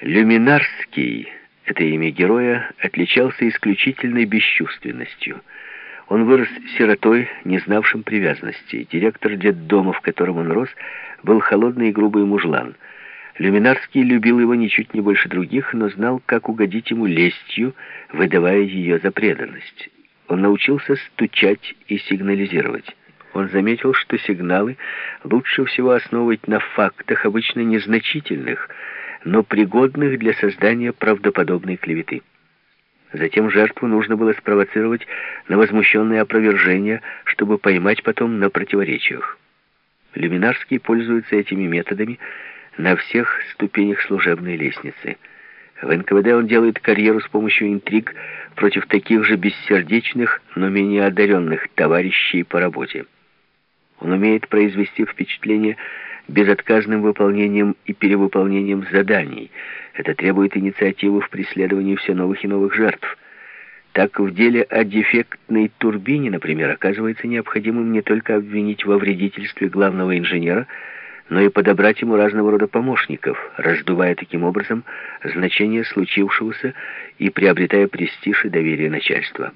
Люминарский, это имя героя, отличался исключительной бесчувственностью. Он вырос сиротой, не знавшим привязанности. Директор детдома, в котором он рос, был холодный и грубый мужлан. Люминарский любил его ничуть не больше других, но знал, как угодить ему лестью, выдавая ее за преданность. Он научился стучать и сигнализировать. Он заметил, что сигналы лучше всего основывать на фактах, обычно незначительных, но пригодных для создания правдоподобной клеветы. Затем жертву нужно было спровоцировать на возмущенное опровержение, чтобы поймать потом на противоречиях. Люминарский пользуется этими методами на всех ступенях служебной лестницы. В НКВД он делает карьеру с помощью интриг против таких же бессердечных, но менее одаренных товарищей по работе. Он умеет произвести впечатление безотказным выполнением и перевыполнением заданий. Это требует инициативы в преследовании все новых и новых жертв. Так в деле о дефектной турбине, например, оказывается необходимым не только обвинить во вредительстве главного инженера, но и подобрать ему разного рода помощников, раздувая таким образом значение случившегося и приобретая престиж и доверие начальства.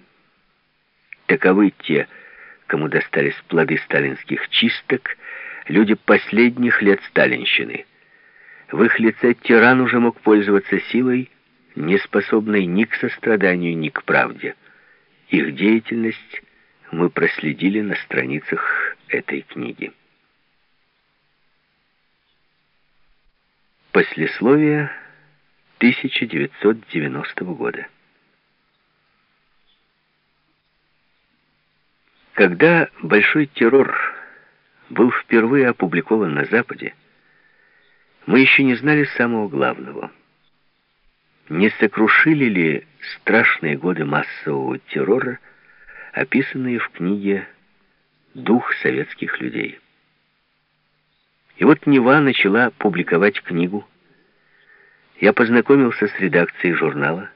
Таковы те, кому достались плоды сталинских чисток, люди последних лет сталинщины. В их лице тиран уже мог пользоваться силой, не способной ни к состраданию, ни к правде. Их деятельность мы проследили на страницах этой книги. Послесловие 1990 года. Когда «Большой террор» был впервые опубликован на Западе, мы еще не знали самого главного. Не сокрушили ли страшные годы массового террора, описанные в книге «Дух советских людей»? И вот Нева начала публиковать книгу. Я познакомился с редакцией журнала,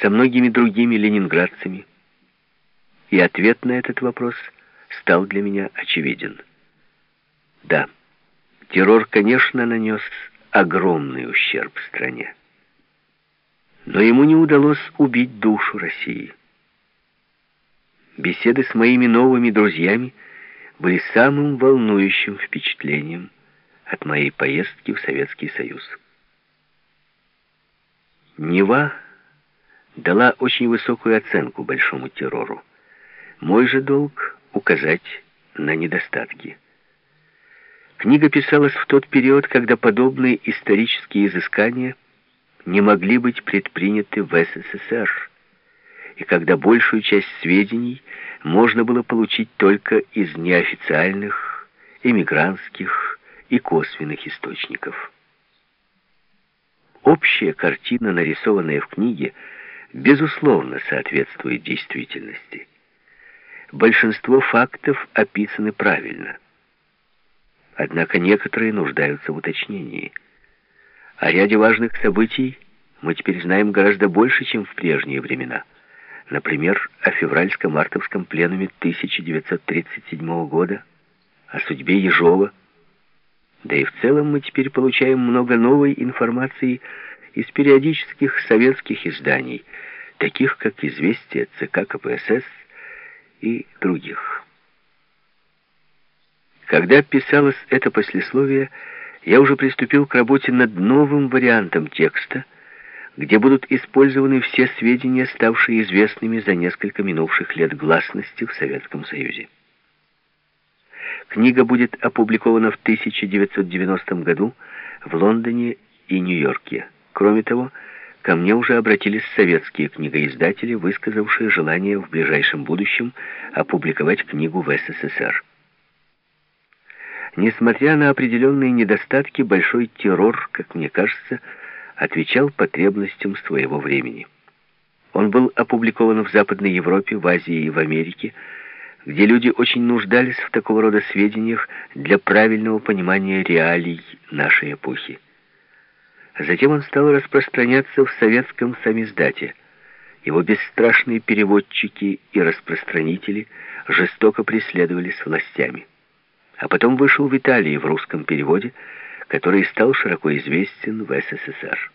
со многими другими ленинградцами, и ответ на этот вопрос стал для меня очевиден. Да, террор, конечно, нанес огромный ущерб стране. Но ему не удалось убить душу России. Беседы с моими новыми друзьями были самым волнующим впечатлением от моей поездки в Советский Союз. Нева дала очень высокую оценку большому террору. Мой же долг — указать на недостатки. Книга писалась в тот период, когда подобные исторические изыскания не могли быть предприняты в СССР, и когда большую часть сведений можно было получить только из неофициальных, эмигрантских и косвенных источников. Общая картина, нарисованная в книге, безусловно соответствует действительности большинство фактов описаны правильно. Однако некоторые нуждаются в уточнении. О ряде важных событий мы теперь знаем гораздо больше, чем в прежние времена. Например, о февральско-мартовском пленуме 1937 года, о судьбе Ежова. Да и в целом мы теперь получаем много новой информации из периодических советских изданий, таких как «Известия ЦК КПСС», и других. Когда писалось это послесловие, я уже приступил к работе над новым вариантом текста, где будут использованы все сведения, ставшие известными за несколько минувших лет гласности в Советском Союзе. Книга будет опубликована в 1990 году в Лондоне и Нью-Йорке. Кроме того, ко мне уже обратились советские книгоиздатели, высказавшие желание в ближайшем будущем опубликовать книгу в СССР. Несмотря на определенные недостатки, большой террор, как мне кажется, отвечал потребностям своего времени. Он был опубликован в Западной Европе, в Азии и в Америке, где люди очень нуждались в такого рода сведениях для правильного понимания реалий нашей эпохи. Затем он стал распространяться в советском самиздате. Его бесстрашные переводчики и распространители жестоко преследовались властями. А потом вышел в Италии в русском переводе, который стал широко известен в СССР.